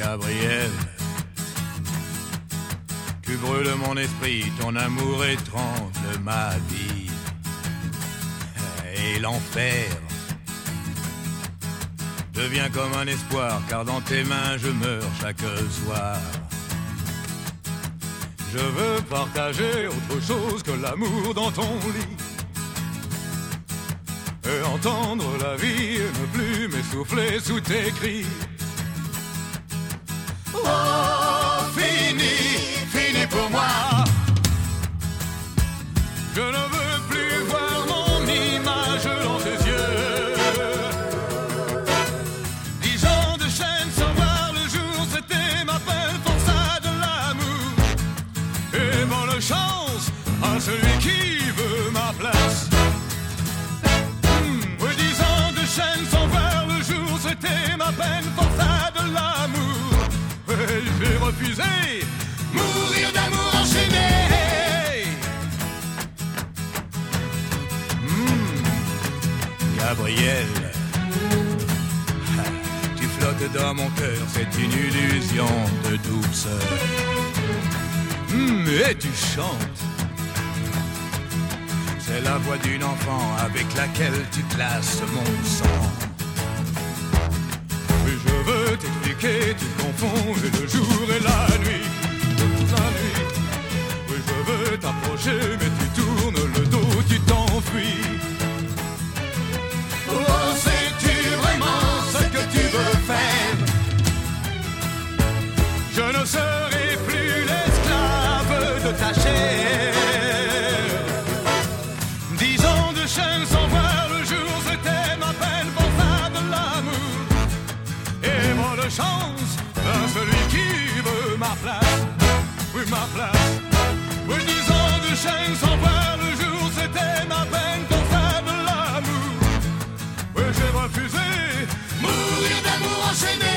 Gabriel. Tu brûles mon esprit, ton amour étrange ma vie. Et l'enfer devient comme un espoir, car dans tes mains je meurs chaque soir. Je veux partager autre chose que l'amour dans ton lit. Et entendre la vie ne plus m'essouffler sous tes cris. Oh, fini, fini pour moi. Je ne veux plus voir mon image dans tes yeux. Dix ans de chaîne sans voir le jour, c'était ma peine pour ça de l'amour. Et bonne chance à celui qui veut ma place. Gabriel, tu flottes dans mon cœur, c'est une illusion de douceur. Hmm, et tu chantes. C'est la voix d'une enfant avec laquelle tu classes mon sang. Oui, je veux t'expliquer, tu confonds le jour et la nuit. La nuit. Oui, je veux t'approcher, mais de ta chair. Dix ans de chaîne sans voir le jour, c'était ma peine pour ça de l'amour. Et bonne chance à celui qui veut ma place, oui ma place. Oui, dix ans de chaîne sans voir le jour, c'était ma peine pour ça de l'amour. Oui, j'ai refusé mourir d'amour enchaîné.